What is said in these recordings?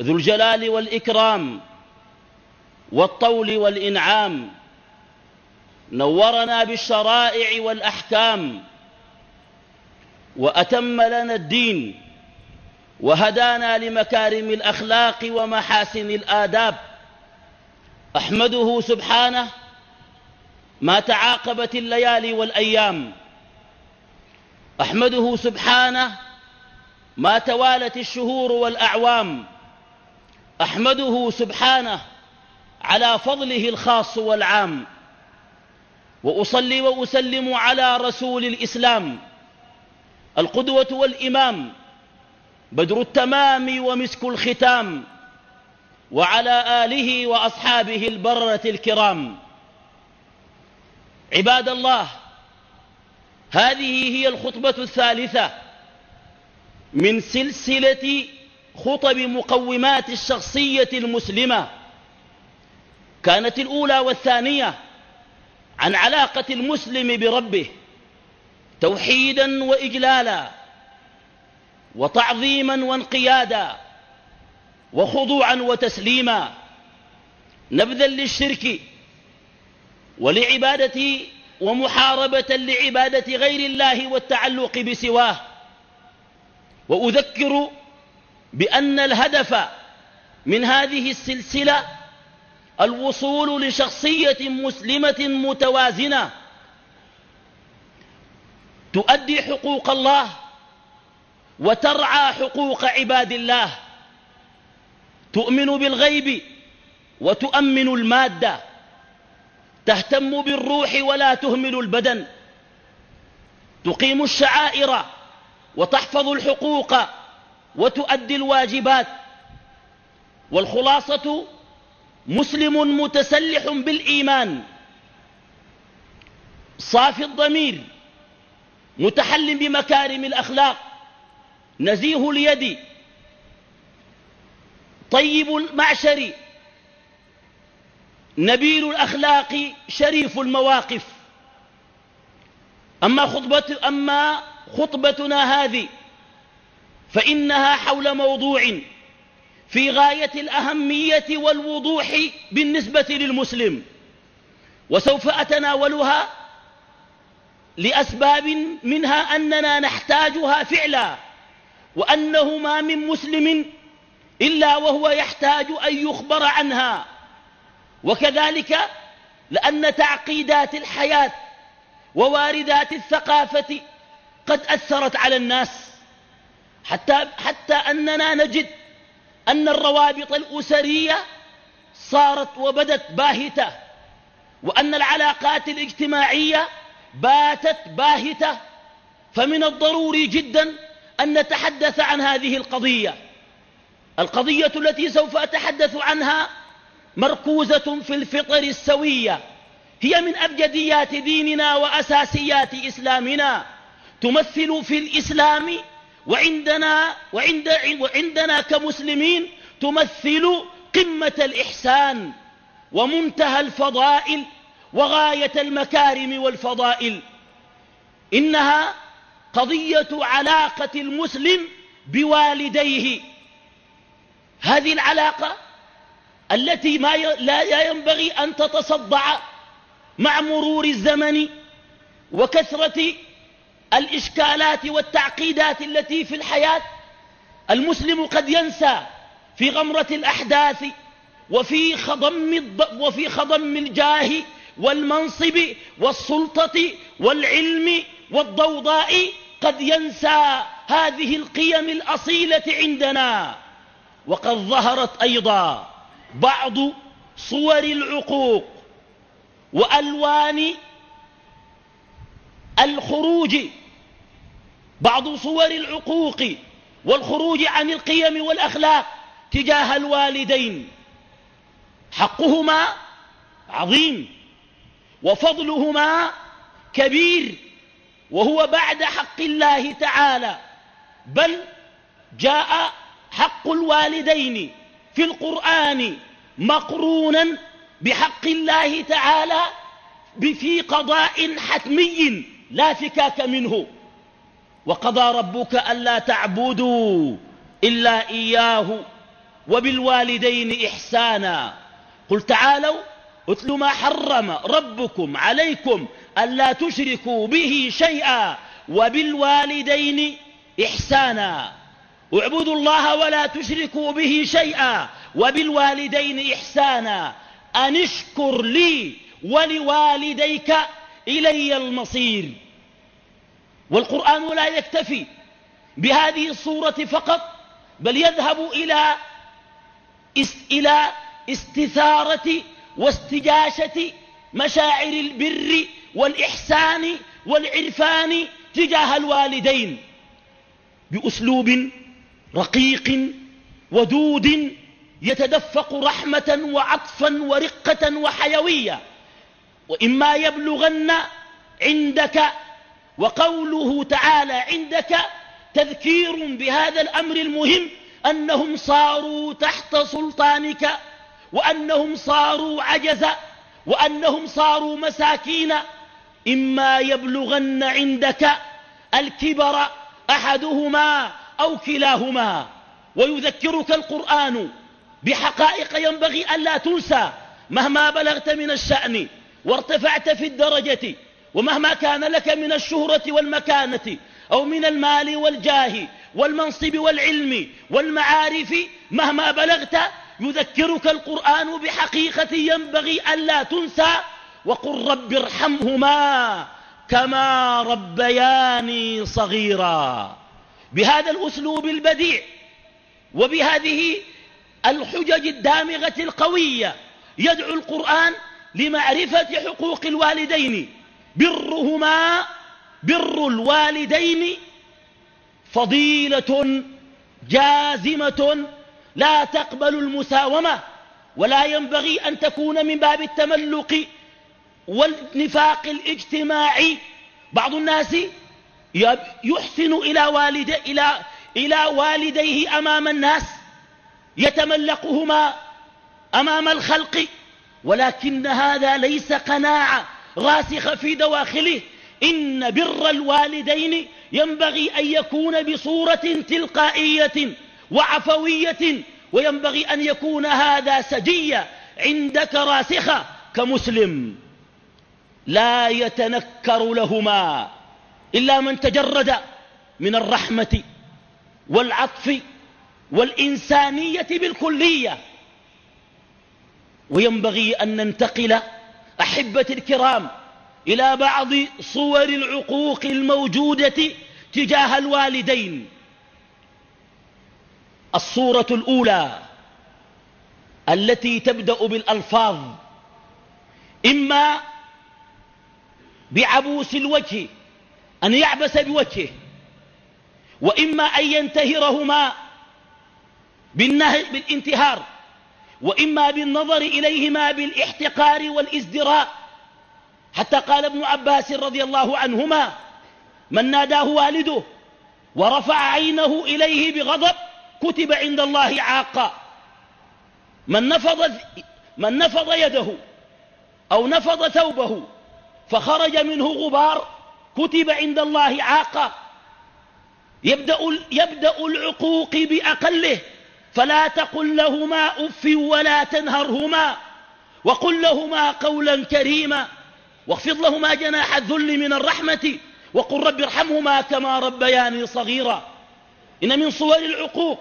ذو الجلال والإكرام والطول والإنعام نورنا بالشرائع والأحكام وأتم لنا الدين وهدانا لمكارم الأخلاق ومحاسن الآداب. أحمده سبحانه ما تعاقبت الليالي والأيام. أحمده سبحانه ما توالت الشهور والأعوام. أحمده سبحانه على فضله الخاص والعام وأصلي وأسلم على رسول الإسلام القدوة والإمام بدر التمام ومسك الختام وعلى آله وأصحابه البررة الكرام. عباد الله هذه هي الخطبة الثالثة من سلسلة خطب مقومات الشخصية المسلمة. كانت الأولى والثانية عن علاقة المسلم بربه توحيدا وإجلالا وتعظيما وانقيادا وخضوعا وتسليما. نبذا للشرك ولعبادة ومحاربة لعبادة غير الله والتعلق بسواه. وأذكر بأن الهدف من هذه السلسلة الوصول لشخصية مسلمة متوازنة تؤدي حقوق الله وترعى حقوق عباد الله تؤمن بالغيب وتؤمن المادة تهتم بالروح ولا تهمل البدن تقيم الشعائر وتحفظ الحقوق وتؤدي الواجبات. والخلاصة مسلم متسلح بالإيمان. صافي الضمير. متحل بمكارم الأخلاق. نزيه اليد. طيب المعشر. نبيل الأخلاق شريف المواقف. أما, خطبة أما خطبتنا هذه. فإنها حول موضوع في غاية الأهمية والوضوح بالنسبة للمسلم. وسوف أتناولها لأسباب منها أننا نحتاجها فعلا وأنه ما من مسلم إلا وهو يحتاج أن يخبر عنها. وكذلك لأن تعقيدات الحياة وواردات الثقافة قد أثرت على الناس. حتى, حتى أننا نجد أن الروابط الأسرية صارت وبدت باهتة وأن العلاقات الاجتماعية باتت باهتة. فمن الضروري جدا أن نتحدث عن هذه القضية. القضية التي سوف أتحدث عنها مركوزة في الفطر السوية. هي من أبجديات ديننا وأساسيات إسلامنا. تمثل في الإسلام وعندنا, وعند وعندنا كمسلمين تمثل قمة الإحسان ومنتهى الفضائل وغاية المكارم والفضائل. إنها قضية علاقة المسلم بوالديه. هذه العلاقة التي ما لا ينبغي أن تتصدع مع مرور الزمن وكثرة الإشكالات والتعقيدات التي في الحياة المسلم قد ينسى في غمرة الأحداث وفي خضم, وفي خضم الجاه والمنصب والسلطة والعلم والضوضاء قد ينسى هذه القيم الأصيلة عندنا. وقد ظهرت أيضا بعض صور العقوق وألوان الخروج بعض صور العقوق والخروج عن القيم والأخلاق تجاه الوالدين. حقهما عظيم وفضلهما كبير وهو بعد حق الله تعالى بل جاء حق الوالدين في القرآن مقرونا بحق الله تعالى في قضاء حتمي لا فكاك منه. وقضى ربك ألا تعبدوا إلا إياه وبالوالدين إحسانا. قل تعالوا اتل ما حرم ربكم عليكم ألا تشركوا به شيئا وبالوالدين إحسانا. اعبدوا الله ولا تشركوا به شيئا وبالوالدين إحسانا. أن اشكر لي ولوالديك إلي المصير. والقرآن لا يكتفي بهذه الصورة فقط بل يذهب إلى إلى استثارة واستجاشة مشاعر البر والإحسان والعرفان تجاه الوالدين بأسلوب رقيق ودود يتدفق رحمة وعطفا ورقة وحيوية. وإما يبلغن عندك وقوله تعالى عندك تذكير بهذا الأمر المهم أنهم صاروا تحت سلطانك وأنهم صاروا عجزا وأنهم صاروا مساكين إما يبلغن عندك الكبر أحدهما أو كلاهما ويذكرك القرآن بحقائق ينبغي ألا تنسى مهما بلغت من الشأن وارتفعت في الدرجة ومهما كان لك من الشهرة والمكانة أو من المال والجاه والمنصب والعلم والمعارف مهما بلغت يذكرك القرآن بحقيقة ينبغي ألا تنسى وقل رب ارحمهما كما ربياني صغيرا. بهذا الأسلوب البديع وبهذه الحجج الدامغة القوية يدعو القرآن لمعرفة حقوق الوالدين. برهما بر الوالدين فضيلة جازمة. لا تقبل المساومة ولا ينبغي أن تكون من باب التملق والنفاق الاجتماعي. بعض الناس يحسن إلى, والد إلى, إلى والديه أمام الناس. يتملقهما أمام الخلق. ولكن هذا ليس قناعة راسخة في دواخله. إن بر الوالدين ينبغي أن يكون بصورة تلقائية وعفوية وينبغي أن يكون هذا سجية عندك راسخة كمسلم. لا يتنكر لهما إلا من تجرد من الرحمة والعطف والإنسانية بالكلية. وينبغي أن ننتقل أحبة الكرام إلى بعض صور العقوق الموجودة تجاه الوالدين. الصورة الأولى التي تبدأ بالألفاظ إما بعبوس الوجه أن يعبس بوجهه وإما أن ينتهرهما بالانتهار. وإما بالنظر إليهما بالإحتقار والإزدراء. حتى قال ابن عباس رضي الله عنهما من ناداه والده ورفع عينه إليه بغضب كتب عند الله عاقا. من نفض, من نفض يده أو نفض ثوبه فخرج منه غبار كتب عند الله عاقا. يبدأ, يبدأ العقوق بأقله. فلا تقل لهما أف ولا تنهرهما وقل لهما قولا كريما واخفض لهما جناح الذل من الرحمة وقل رب ارحمهما كما ربياني صغيرا. إن من صور العقوق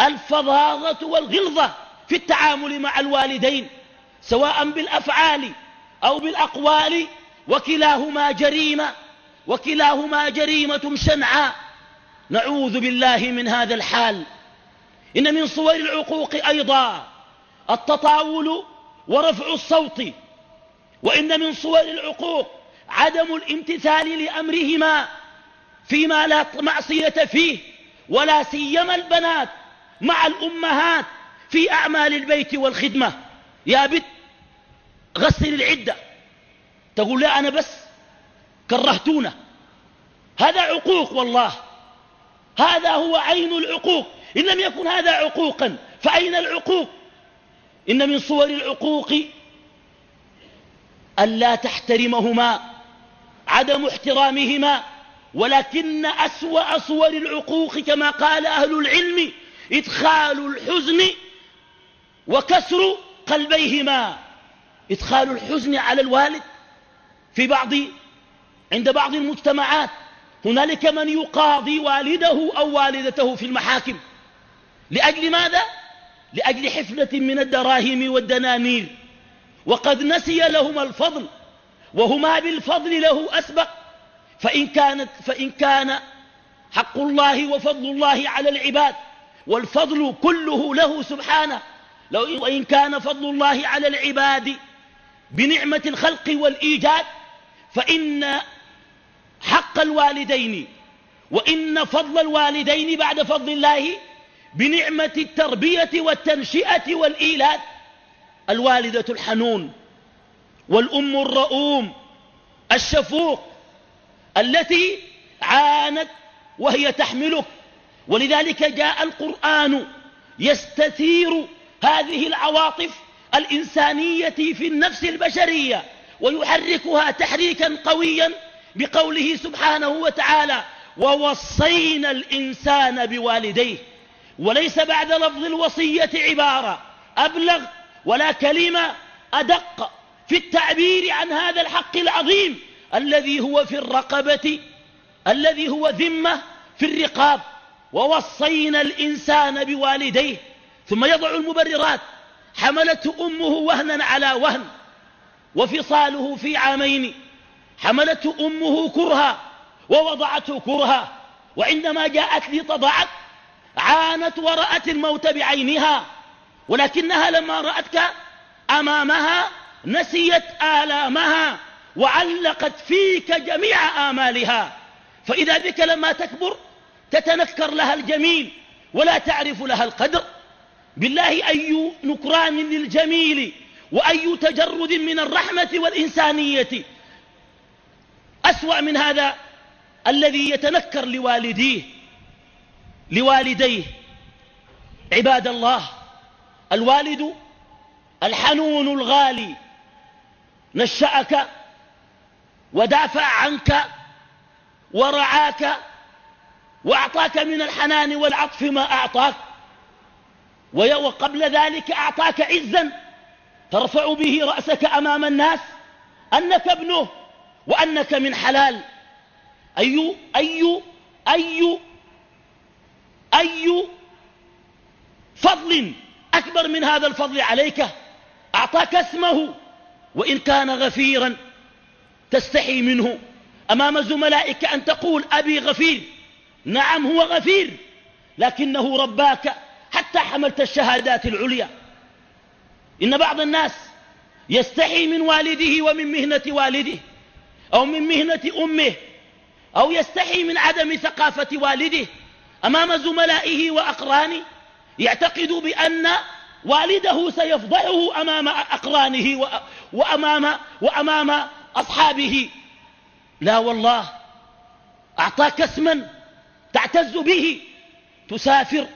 الفظاظة والغلظة في التعامل مع الوالدين سواء بالأفعال أو بالأقوال وكلاهما جريمة وكلاهما جريمة شنعاء نعوذ بالله من هذا الحال. إن من صور العقوق أيضا التطاول ورفع الصوت وإن من صور العقوق عدم الامتثال لأمرهما فيما لا معصية فيه ولا سيما البنات مع الأمهات في أعمال البيت والخدمة. يا بت غسل العدة. تقول لا أنا بس كرهتونا. هذا عقوق والله. هذا هو عين العقوق. إن لم يكن هذا عقوقا فأين العقوق؟ إن من صور العقوق ألا تحترمهما عدم احترامهما ولكن أسوأ صور العقوق كما قال أهل العلم إدخال الحزن وكسر قلبيهما. إدخال الحزن على الوالد في بعض عند بعض المجتمعات. هنالك من يقاضي والده أو والدته في المحاكم. لأجل ماذا؟ لأجل حفلة من الدراهم والدنانير. وقد نسي لهما الفضل وهما بالفضل له أسبق. فإن, كانت فإن كان حق الله وفضل الله على العباد والفضل كله له سبحانه. لو وإن كان فضل الله على العباد بنعمة الخلق والإيجاد فإن حق الوالدين وإن فضل الوالدين بعد فضل الله بنعمة التربية والتنشئة والإيلاد. الوالدة الحنون والأم الرؤوم الشفوق التي عانت وهي تحملك. ولذلك جاء القرآن يستثير هذه العواطف الإنسانية في النفس البشرية ويحركها تحريكا قويا بقوله سبحانه وتعالى ووصينا الإنسان بوالديه وليس بعد لفظ الوصية عبارة. أبلغ ولا كلمة أدق في التعبير عن هذا الحق العظيم الذي هو في الرقبة الذي هو ذمة في الرقاب. ووصينا الإنسان بوالديه. ثم يضع المبررات. حملته أمه وهنا على وهن. وفصاله في عامين. حملته أمه كرها. ووضعته كرها. وعندما جاءت لتضعت عانت ورأت الموت بعينها ولكنها لما رأتك أمامها نسيت آلامها وعلقت فيك جميع آمالها. فإذا بك لما تكبر تتنكر لها الجميل ولا تعرف لها القدر. بالله أي نكران للجميل وأي تجرد من الرحمة والإنسانية. أسوأ من هذا الذي يتنكر لوالديه. لوالديه. عباد الله الوالد الحنون الغالي. نشأك ودافع عنك ورعاك وأعطاك من الحنان والعطف ما أعطاك. وقبل ذلك أعطاك عزا ترفع به رأسك أمام الناس أنك ابنه وأنك من حلال. أي أي أي أي فضل أكبر من هذا الفضل عليك؟ أعطاك اسمه وإن كان غفيرا تستحي منه. أمام زملائك أن تقول أبي غفير نعم هو غفير لكنه رباك حتى حملت الشهادات العليا. إن بعض الناس يستحي من والده ومن مهنة والده أو من مهنة أمه أو يستحي من عدم ثقافة والده أمام زملائه وأقرانه يعتقد بأن والده سيفضحه أمام أقرانه وأمام, وأمام أصحابه. لا والله أعطاك اسما تعتز به تسافر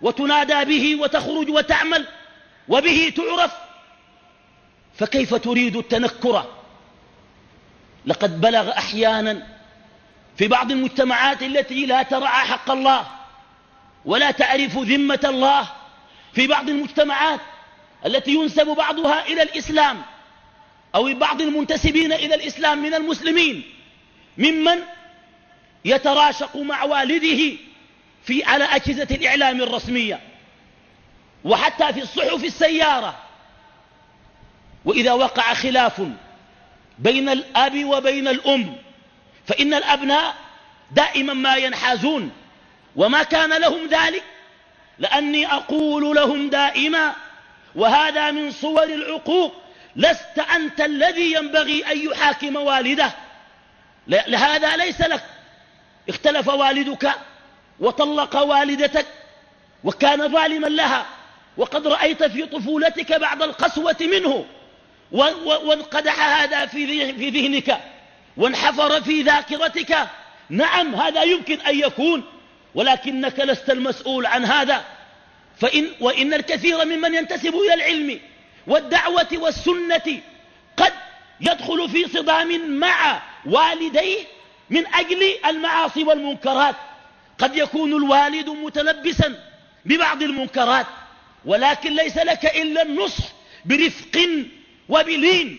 وتنادى به وتخرج وتعمل وبه تعرف. فكيف تريد التنكر؟ لقد بلغ أحيانا في بعض المجتمعات التي لا ترعى حق الله ولا تعرف ذمة الله في بعض المجتمعات التي ينسب بعضها إلى الإسلام أو بعض المنتسبين إلى الإسلام من المسلمين ممن يتراشق مع والده في على أجهزة الإعلام الرسمية وحتى في الصحف السيارة. وإذا وقع خلاف بين الأب وبين الأم فإن الأبناء دائما ما ينحازون وما كان لهم ذلك لأني أقول لهم دائما وهذا من صور العقوق لست أنت الذي ينبغي أن يحاكم والده. لهذا ليس لك. اختلف والدك وطلق والدتك وكان ظالما لها وقد رأيت في طفولتك بعض القسوة منه وانقدح هذا في ذهنك. وانحفر في ذاكرتك. نعم هذا يمكن أن يكون ولكنك لست المسؤول عن هذا. فإن وإن الكثير ممن ينتسب إلى العلم والدعوة والسنة قد يدخل في صدام مع والديه من أجل المعاصي والمنكرات. قد يكون الوالد متلبسا ببعض المنكرات ولكن ليس لك إلا النصح برفق وبلين.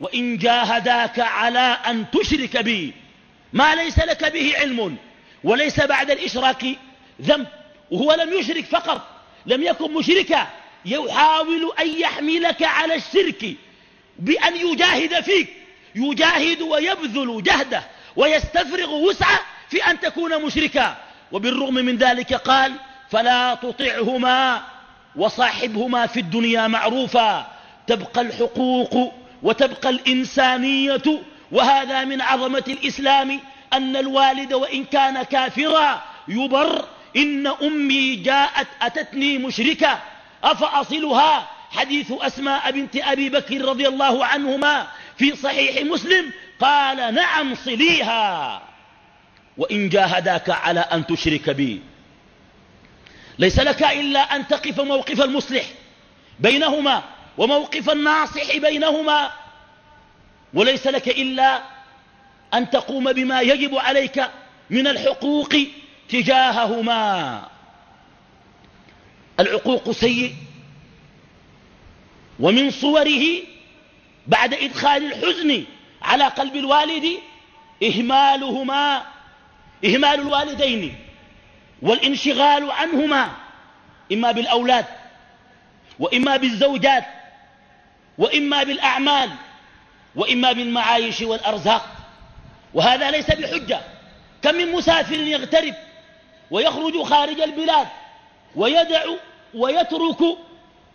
وإن جاهداك على أن تشرك بي ما ليس لك به علم وليس بعد الإشراك ذنب وهو لم يشرك فقط لم يكن مشركا يحاول أن يحملك على الشرك بأن يجاهد فيك يجاهد ويبذل جهده ويستفرغ وسعه في أن تكون مشركا. وبالرغم من ذلك قال فلا تطعهما وصاحبهما في الدنيا معروفا تبقى الحقوق وتبقى الإنسانية وهذا من عظمة الإسلام أن الوالد وإن كان كافرا يبر إن أمي جاءت أتتني مشركة أفأصلها؟ حديث أسماء بنت أبي بكر رضي الله عنهما في صحيح مسلم قال نعم صليها. وإن جاهداك على أن تشرك بي. ليس لك إلا أن تقف موقف المصلح بينهما. وموقف الناصح بينهما وليس لك إلا أن تقوم بما يجب عليك من الحقوق تجاههما. العقوق سيء ومن صوره بعد إدخال الحزن على قلب الوالد إهمالهما إهمال الوالدين والانشغال عنهما إما بالأولاد وإما بالزوجات وإما بالأعمال وإما بالمعايش والأرزاق. وهذا ليس بحجة. كم من مسافر يغترب ويخرج خارج البلاد ويدع ويترك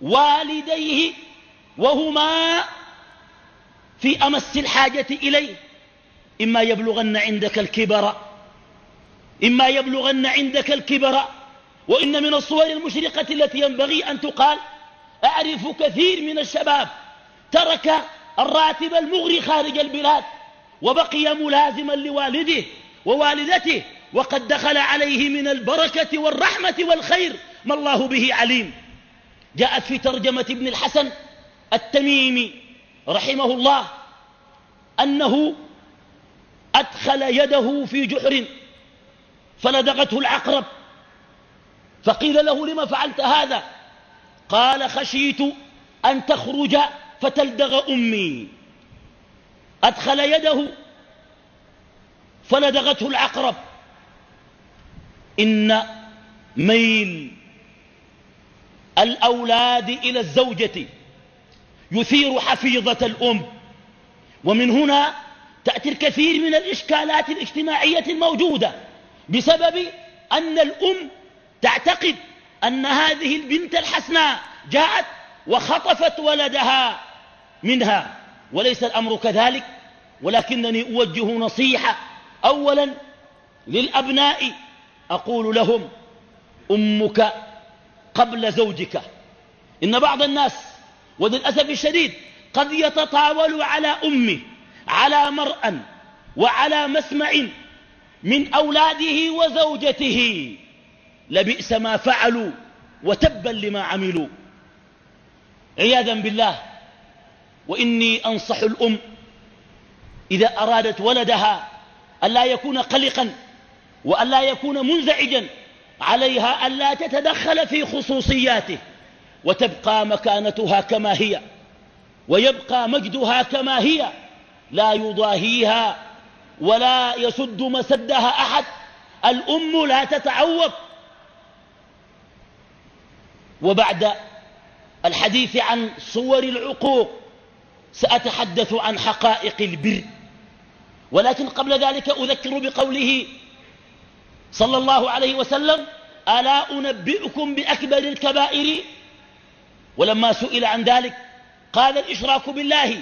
والديه وهما في أمس الحاجة إليه. إما يبلغن عندك الكبر إما يبلغن عندك الكبر. وإن من الصور المشرقة التي ينبغي أن تقال أعرف كثير من الشباب ترك الراتب المغري خارج البلاد وبقي ملازما لوالده ووالدته وقد دخل عليه من البركة والرحمة والخير ما الله به عليم. جاءت في ترجمة ابن الحسن التميمي رحمه الله أنه أدخل يده في جحر فلدغته العقرب فقيل له لما فعلت هذا؟ قال خشيت أن تخرج فتلدغ أمي. أدخل يده فلدغته العقرب. إن ميل الأولاد إلى الزوجة يثير حفيظة الأم. ومن هنا تأتي الكثير من الإشكالات الاجتماعية الموجودة بسبب أن الأم تعتقد أن هذه البنت الحسناء جاءت وخطفت ولدها. منها وليس الأمر كذلك ولكنني أوجه نصيحة. أولا للأبناء أقول لهم أمك قبل زوجك. إن بعض الناس وللأسف الشديد قد يتطاول على أمه على مرأى وعلى مسمع من أولاده وزوجته. لبئس ما فعلوا وتبا لما عملوا. عياذا بالله. وإني أنصح الأم إذا أرادت ولدها ألا يكون قلقا وألا يكون منزعجا عليها ألا تتدخل في خصوصياته وتبقى مكانتها كما هي ويبقى مجدها كما هي لا يضاهيها ولا يسد مسدها أحد الأم لا تتعوض. وبعد الحديث عن صور العقوق سأتحدث عن حقائق البر. ولكن قبل ذلك أذكر بقوله صلى الله عليه وسلم ألا أنبئكم بأكبر الكبائر؟ ولما سئل عن ذلك قال الإشراك بالله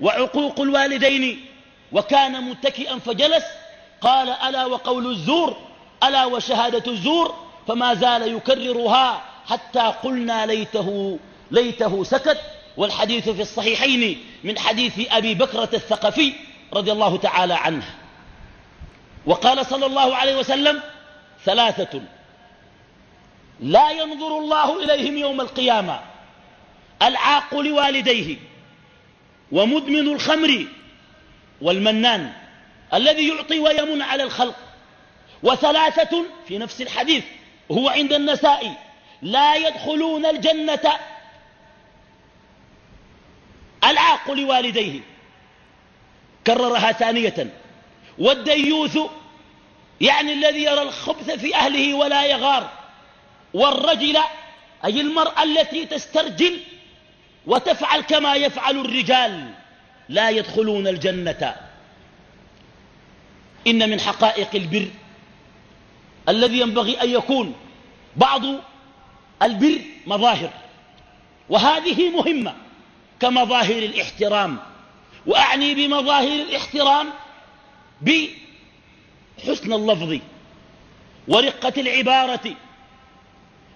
وعقوق الوالدين. وكان متكئا فجلس قال ألا وقول الزور؟ ألا وشهادة الزور؟ فما زال يكررها حتى قلنا ليته, ليته سكت. والحديث في الصحيحين من حديث أبي بكرة الثقفي رضي الله تعالى عنه. وقال صلى الله عليه وسلم ثلاثة لا ينظر الله إليهم يوم القيامة العاق لوالديه ومدمن الخمر والمنان الذي يعطي ويمن على الخلق. وثلاثة في نفس الحديث هو عند النساء لا يدخلون الجنة العاق لوالديه. كررها ثانية. والديوث يعني الذي يرى الخبث في أهله ولا يغار. والرجل أي المرأة التي تسترجل وتفعل كما يفعل الرجال لا يدخلون الجنة. إن من حقائق البر الذي ينبغي أن يكون بعض البر مظاهر. وهذه مهمة. كمظاهر الاحترام. وأعني بمظاهر الاحترام بحسن اللفظ ورقة العبارة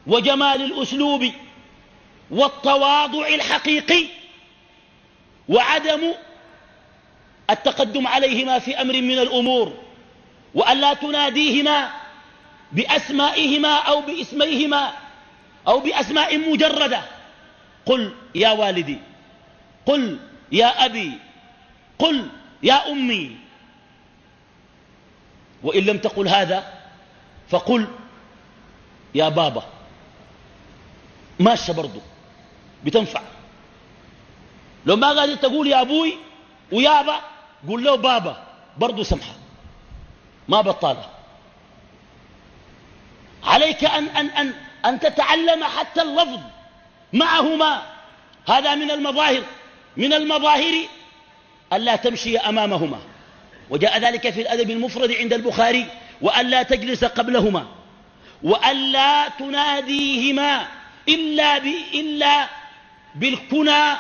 وجمال الأسلوب والتواضع الحقيقي وعدم التقدم عليهما في أمر من الأمور وأن لا تناديهما بأسمائهما أو باسميهما أو بأسماء مجردة. قل يا والدي قل يا أبي قل يا أمي. وإن لم تقل هذا فقل يا بابا. ماشى برضو بتنفع. لو ما قادر تقول يا أبوي ويابا قول له بابا برضو سمحة. ما بطالة. عليك أن, أن, أن, أن تتعلم حتى اللفظ معهما. هذا من المظاهر. من المظاهر ألا تمشي أمامهما. وجاء ذلك في الأدب المفرد عند البخاري وألا تجلس قبلهما وألا تناديهما إلا, إلا بالكنى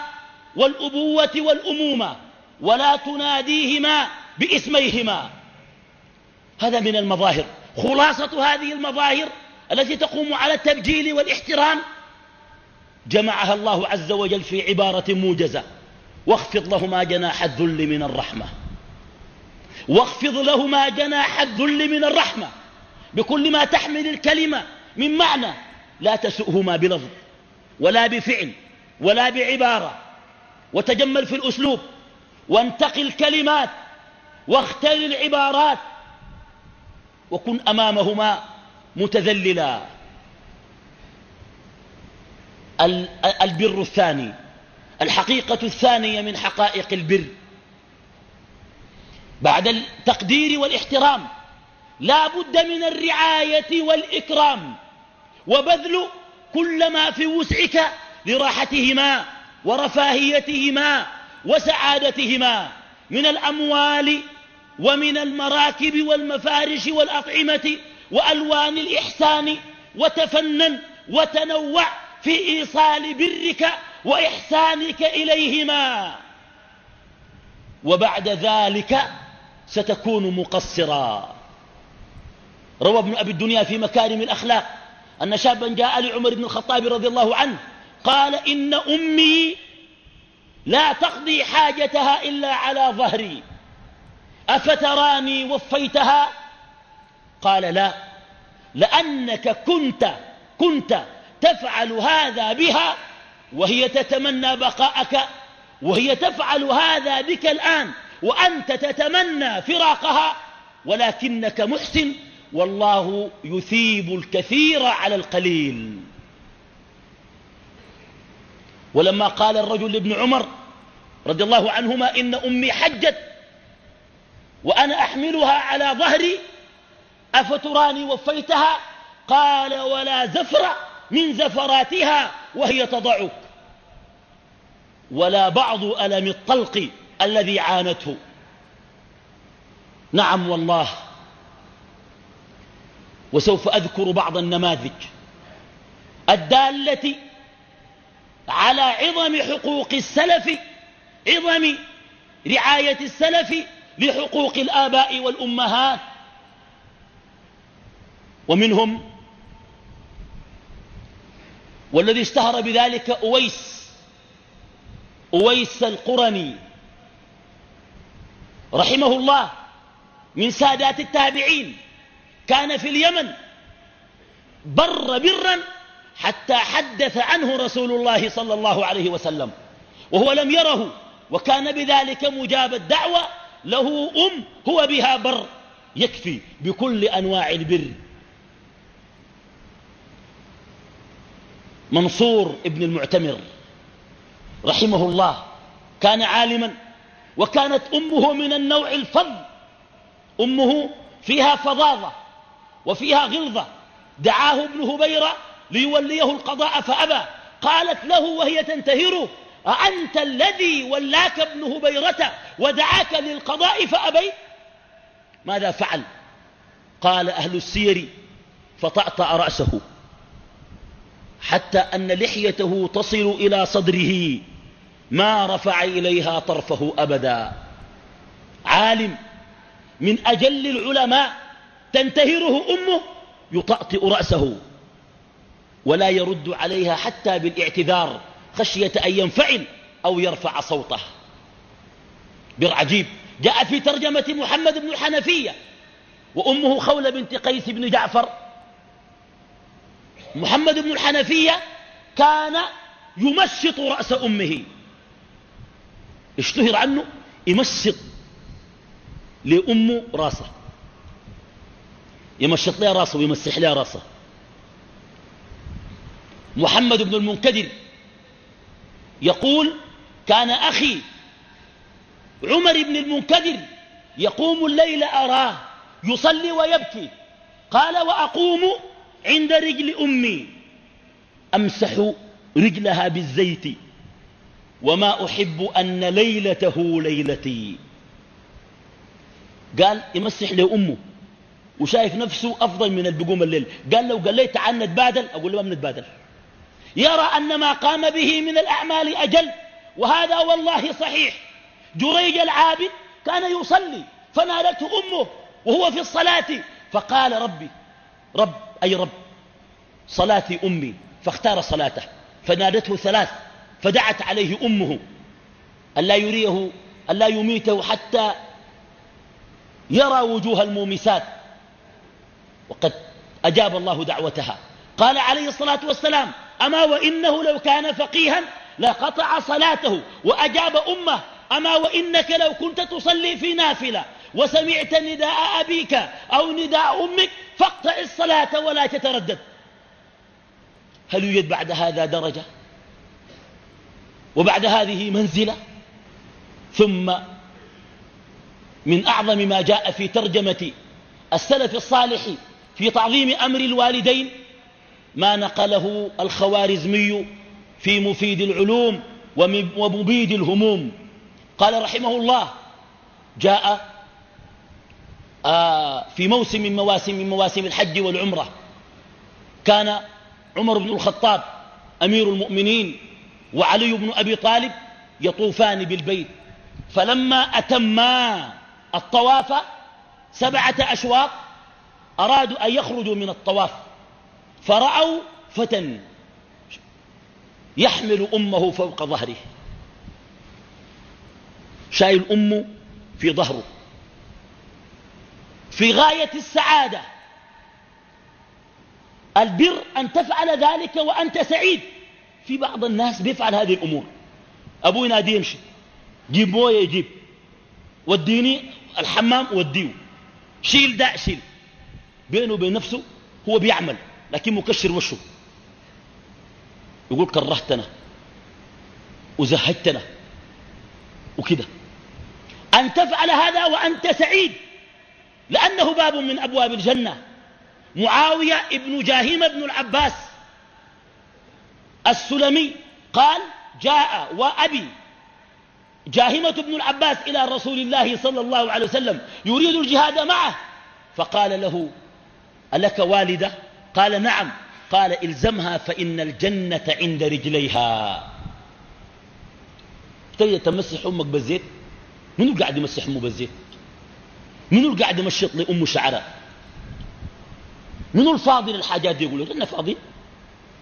والأبوة والأمومة ولا تناديهما باسميهما. هذا من المظاهر. خلاصة هذه المظاهر التي تقوم على التبجيل والاحترام جمعها الله عز وجل في عبارة موجزة. واخفض لهما جناح الذل من الرحمة. واخفض لهما جناح الذل من الرحمة. بكل ما تحمل الكلمة من معنى لا تسؤهما بلفظ ولا بفعل ولا بعبارة. وتجمل في الأسلوب. وانتقي الكلمات واختر العبارات. وكن أمامهما متذللا. البر الثاني. الحقيقة الثانية من حقائق البر. بعد التقدير والاحترام لا بد من الرعاية والإكرام وبذل كل ما في وسعك لراحتهما ورفاهيتهما وسعادتهما من الأموال ومن المراكب والمفارش والأطعمة وألوان الإحسان وتفنن وتنوع في إيصال برك وإحسانك إليهما. وبعد ذلك ستكون مقصرا. روى ابن أبي الدنيا في مكارم الأخلاق أن شابا جاء لعمر بن الخطاب رضي الله عنه قال إن أمي لا تقضي حاجتها إلا على ظهري. أفتراني وفيتها؟ قال لا لأنك كنت كنت تفعل هذا بها وهي تتمنى بقاءك وهي تفعل هذا بك الآن وأنت تتمنى فراقها ولكنك محسن والله يثيب الكثير على القليل. ولما قال الرجل لابن عمر رضي الله عنهما إن أمي حجت وأنا أحملها على ظهري أفتراني وفيتها؟ قال ولا زفر من زفراتها وهي تضعك. ولا بعض ألم الطلق الذي عانته. نعم والله. وسوف أذكر بعض النماذج. الدالة على عظم حقوق السلف عظم رعاية السلف لحقوق الآباء والأمهات. ومنهم والذي اشتهر بذلك أويس أويس القرني رحمه الله من سادات التابعين كان في اليمن بر برا حتى حدث عنه رسول الله صلى الله عليه وسلم وهو لم يره وكان بذلك مجاب الدعوة له أم هو بها بر يكفي بكل أنواع البر. منصور ابن المعتمر. رحمه الله كان عالما وكانت أمه من النوع الفظ أمه فيها فظاظة وفيها غلظة. دعاه ابن هبيرة ليوليه القضاء فأبى. قالت له وهي تنتهره أأنت الذي ولاك ابن هبيرة ودعاك للقضاء فأبيت؟ ماذا فعل؟ قال أهل السير فطأطأ رأسه حتى أن لحيته تصل إلى صدره. ما رفع إليها طرفه أبدا. عالم. من أجل العلماء تنتهره أمه يطأطئ رأسه. ولا يرد عليها حتى بالإعتذار خشية أن ينفعل أو يرفع صوته. برعجيب جاء في ترجمة محمد بن الحنفية. وأمه خولة بنت قيس بن جعفر. محمد بن الحنفية كان يمشط رأس أمه. اشتهر عنه يمشط لأمه راسه. يمشط لها راسه ويمسح لها راسه. محمد بن المنكدر يقول كان أخي عمر بن المنكدر يقوم الليل أراه يصلي ويبكي. قال وأقوم عند رجل أمي أمسح رجلها بالزيت. وما أحب أن ليلته ليلتي. قال يمسح لأمه وشايف نفسه أفضل من البقوم الليل. قال لو قال لي تعال نتبادل. أقول له ما بنتبادل. يرى أن ما قام به من الأعمال أجل. وهذا والله صحيح. جريج العابد كان يصلي فنالته أمه وهو في الصلاة. فقال ربي رب أي رب صلاتي أمي. فاختار صلاته. فنادته ثلاث. فدعت عليه أمه ألا يريه ألا يميته حتى يرى وجوه المومسات. وقد أجاب الله دعوتها. قال عليه الصلاة والسلام أما وإنه لو كان فقيها لقطع صلاته وأجاب أمه أما وإنك لو كنت تصلي في نافلة وسمعت نداء أبيك أو نداء أمك فاقطع الصلاة ولا تتردد. هل يوجد بعد هذا درجة؟ وبعد هذه منزلة ثم من أعظم ما جاء في ترجمة السلف الصالح في تعظيم أمر الوالدين ما نقله الخوارزمي في مفيد العلوم ومبيد الهموم. قال رحمه الله جاء آه، في موسم من مواسم من مواسم الحج والعمرة كان عمر بن الخطاب أمير المؤمنين وعلي بن أبي طالب يطوفان بالبيت. فلما أتما الطواف سبعة أشواط أرادوا أن يخرجوا من الطواف فرأوا فتى يحمل أمه فوق ظهره. شايل أمه في ظهره. في غاية السعادة. البر أن تفعل ذلك وأنت سعيد. في بعض الناس بيفعل هذه الأمور. أبوي نادي يمشي. جيب موية يجيب. وديني الحمام وديه. شيل دا شيل. بينه وبين نفسه هو بيعمل لكن مكشر وشه. يقول كرهتنا وزهدتنا وكده. أن تفعل هذا وأنت سعيد لأنه باب من أبواب الجنة. معاوية ابن جاهيم بن العباس السلمي قال جاء وأبي جاهمة بن العباس إلى رسول الله صلى الله عليه وسلم يريد الجهاد معه. فقال له ألك والدة؟ قال نعم. قال إلزمها فإن الجنة عند رجليها. تجد تمسح أمك بالزيت؟ منو قاعد يمسح أمه بالزيت؟ منو قاعد يمشط لأم شعرها؟ منو الفاضل الحاجات دي يقول لك أنا فاضي؟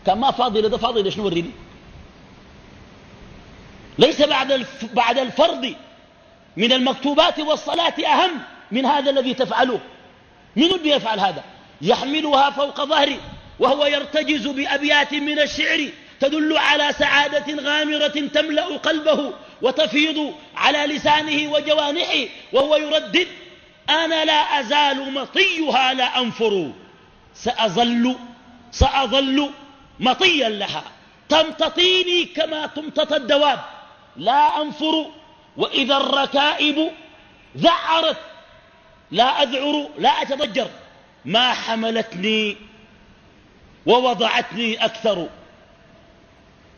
كان ما فاضل ده فاضل شنو وريني ليس بعد بعد الفرض من المكتوبات والصلاة أهم من هذا الذي تفعله. من اللي يفعل هذا؟ يحملها فوق ظهري وهو يرتجز بأبيات من الشعر تدل على سعادة غامرة تملأ قلبه وتفيض على لسانه وجوانحه وهو يردد أنا لا أزال مطيها لا أنفر. سأظل سأظل مطيا لها. تمتطيني كما تمتط الدواب. لا أنفر وإذا الركائب ذعرت لا أذعر لا أتضجر. ما حملتني ووضعتني أكثر.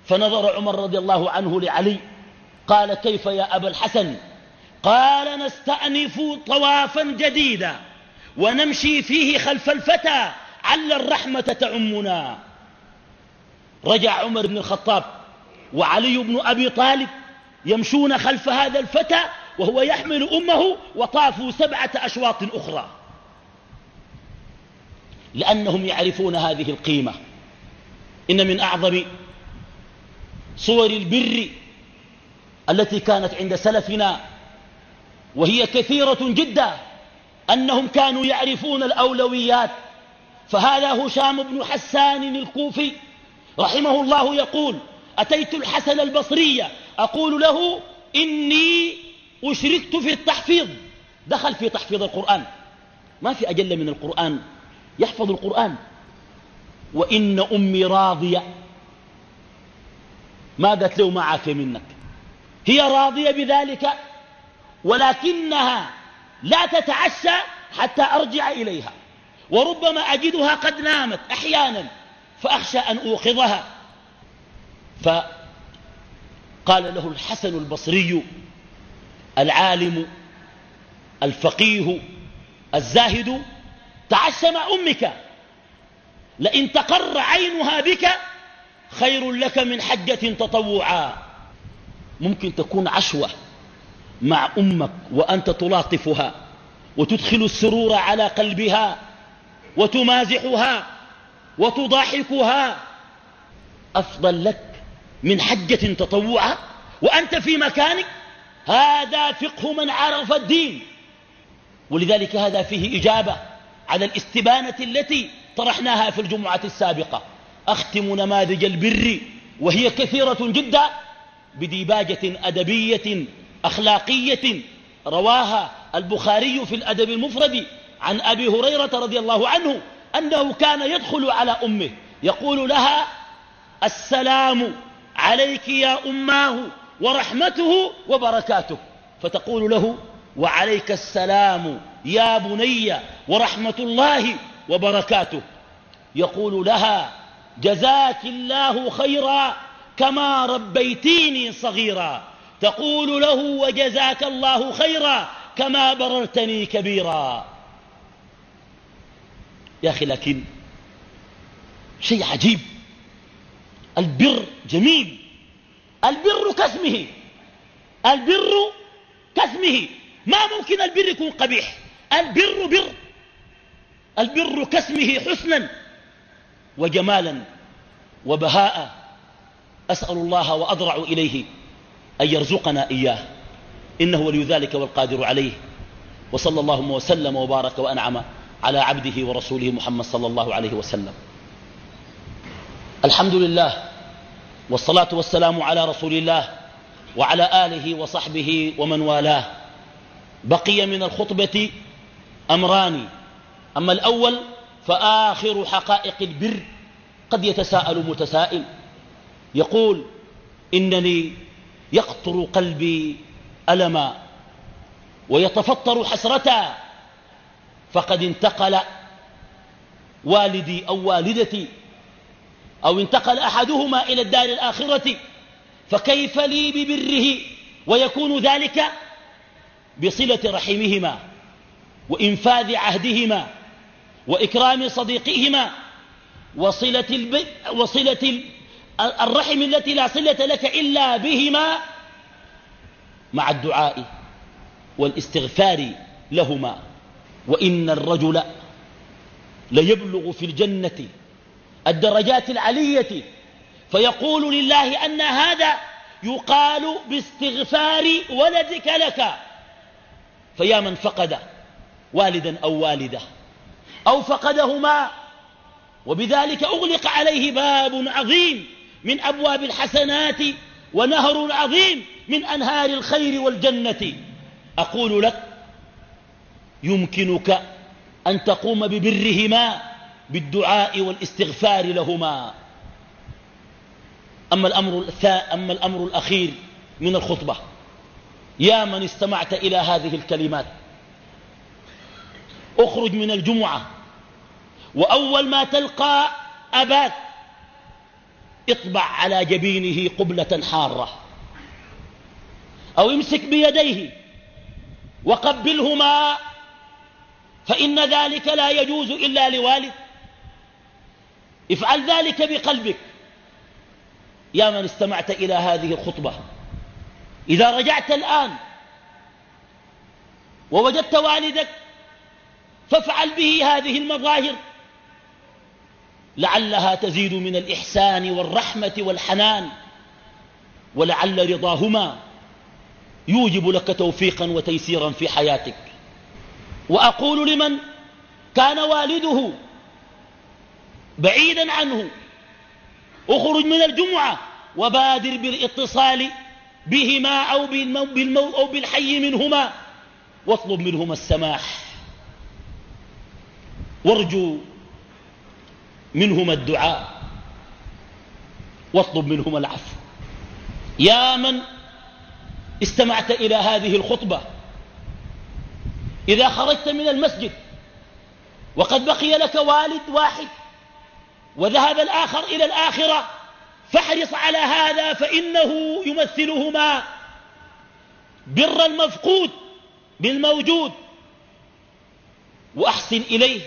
فنظر عمر رضي الله عنه لعلي قال كيف يا أبا الحسن؟ قال نستأنف طوافا جديدا ونمشي فيه خلف الفتى عل الرحمة تعمنا رجع عمر بن الخطاب وعلي بن أبي طالب يمشون خلف هذا الفتى وهو يحمل أمه وطافوا سبعة أشواط أخرى. لأنهم يعرفون هذه القيمة. إن من أعظم صور البر التي كانت عند سلفنا وهي كثيرة جدا أنهم كانوا يعرفون الأولويات. فهذا هشام بن حسان الكوفي رحمه الله يقول أتيت الحسن البصري أقول له إني أشركت في التحفيظ. دخل في تحفيظ القرآن. ما في أجل من القرآن. يحفظ القرآن. وإن أمي راضية. ما قالت له ما عافية منك. هي راضية بذلك ولكنها لا تتعشى حتى أرجع إليها. وربما أجدها قد نامت أحيانا. فأخشى أن أوقظها. فقال له الحسن البصري العالم الفقيه الزاهد تعشى مع أمك. لئن تقر عينها بك خير لك من حجة تطوعا. ممكن تكون عشوة مع أمك وأنت تلاطفها وتدخل السرور على قلبها وتمازحها. وتضاحكها أفضل لك من حجة تطوعا وأنت في مكانك. هذا فقه من عرف الدين. ولذلك هذا فيه إجابة على الاستبانة التي طرحناها في الجمعة السابقة. أختم نماذج البر وهي كثيرة جدا بديباجة أدبية أخلاقية. رواها البخاري في الأدب المفرد عن أبي هريرة رضي الله عنه أنه كان يدخل على أمه. يقول لها السلام عليك يا أماه ورحمته وبركاته. فتقول له وعليك السلام يا بني ورحمة الله وبركاته. يقول لها جزاك الله خيرا كما ربيتيني صغيرا. تقول له وجزاك الله خيرا كما بررتني كبيرا. يا أخي لكن شيء عجيب. البر جميل. البر كاسمه. البر كاسمه. ما ممكن البر يكون قبيح؟ البر بر. البر كاسمه حسنا وجمالا وبهاء. أسأل الله وأضرع إليه أن يرزقنا إياه. إنه ولي ذلك والقادر عليه. وصلى اللهم وسلم وبارك وأنعم. على عبده ورسوله محمد صلى الله عليه وسلم. الحمد لله والصلاة والسلام على رسول الله وعلى آله وصحبه ومن والاه. بقي من الخطبة أمران. أما الأول فآخر حقائق البر قد يتساءل متسائل. يقول إنني يقطر قلبي ألما ويتفطر حسرة فقد انتقل والدي أو والدتي أو انتقل أحدهما إلى الدار الآخرة فكيف لي ببره؟ ويكون ذلك بصلة رحمهما وإنفاذ عهدهما وإكرام صديقهما وصلة, الب... وصلة الرحم التي لا صلة لك إلا بهما مع الدعاء والاستغفار لهما. وإن الرجل ليبلغ في الجنة الدرجات العلية فيقول لله أن هذا يقال باستغفار ولدك لك. فيا من فقد والدا أو والدة أو فقدهما. وبذلك أغلق عليه باب عظيم من أبواب الحسنات ونهر عظيم من أنهار الخير والجنة. أقول لك يمكنك أن تقوم ببرهما بالدعاء والاستغفار لهما. أما الأمر, أما الأمر الأخير من الخطبة يا من استمعت إلى هذه الكلمات أخرج من الجمعة وأول ما تلقى أباك اطبع على جبينه قبلة حارة أو امسك بيديه وقبلهما فإن ذلك لا يجوز إلا لوالد. افعل ذلك بقلبك. يا من استمعت إلى هذه الخطبة. إذا رجعت الآن ووجدت والدك فافعل به هذه المظاهر. لعلها تزيد من الإحسان والرحمة والحنان ولعل رضاهما يوجب لك توفيقا وتيسيرا في حياتك. وأقول لمن كان والده بعيدا عنه اخرج من الجمعة وبادر بالاتصال بهما أو, بالمو أو بالحي منهما واطلب منهما السماح. وارجو منهما الدعاء واطلب منهما العفو. يا من استمعت إلى هذه الخطبة إذا خرجت من المسجد وقد بقي لك والد واحد وذهب الآخر إلى الآخرة فاحرص على هذا فإنه يمثلهما بر المفقود بالموجود وأحسن إليه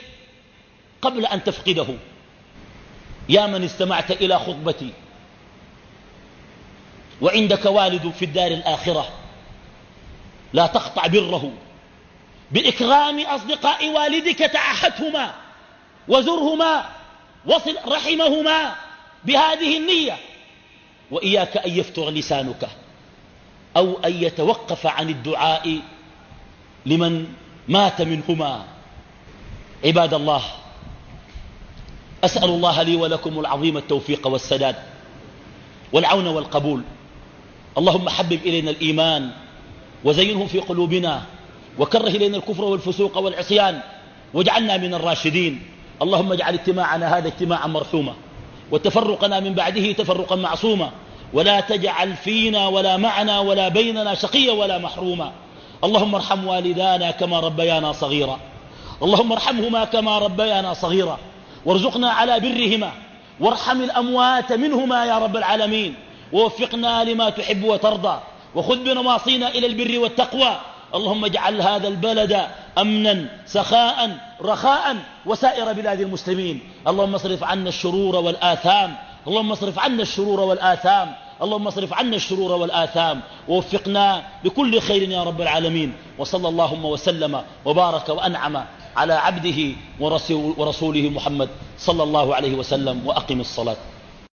قبل أن تفقده. يا من استمعت إلى خطبتي وعندك والد في الدار الآخرة لا تقطع بره. بإكرام أصدقاء والدك تعهدهما وزرهما وصل رحمهما بهذه النية. وإياك أن يفتر لسانك أو أن يتوقف عن الدعاء لمن مات منهما. عباد الله أسأل الله لي ولكم العظيم التوفيق والسداد والعون والقبول. اللهم حبب إلينا الإيمان وزينه في قلوبنا وكره إلينا الكفر والفسوق والعصيان واجعلنا من الراشدين. اللهم اجعل اجتماعنا هذا اجتماعا مرحوما وتفرقنا من بعده تفرقا معصوما. ولا تجعل فينا ولا معنا ولا بيننا شقيا ولا محروما. اللهم ارحم والدانا كما ربيانا صغيرا. اللهم ارحمهما كما ربيانا صغيرا. وارزقنا على برهما. وارحم الأموات منهما يا رب العالمين. ووفقنا لما تحب وترضى. وخذ بنواصينا إلى البر والتقوى. اللهم اجعل هذا البلد أمنا سخاء رخاء وسائر بلاد المسلمين. اللهم اصرف عنا الشرور والآثام. اللهم اصرف عنا الشرور والآثام. اللهم اصرف عنا الشرور والآثام. ووفقنا لكل خير يا رب العالمين. وصلى اللهم وسلم وبارك وأنعم على عبده ورسوله محمد صلى الله عليه وسلم. وأقم الصلاة.